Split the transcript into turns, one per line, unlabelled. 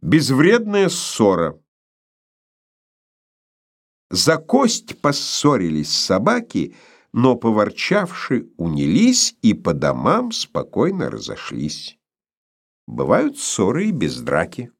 Безвредная ссора. За кость поссорились собаки, но, поворчавши, унились и по домам спокойно разошлись. Бывают ссоры и без драки.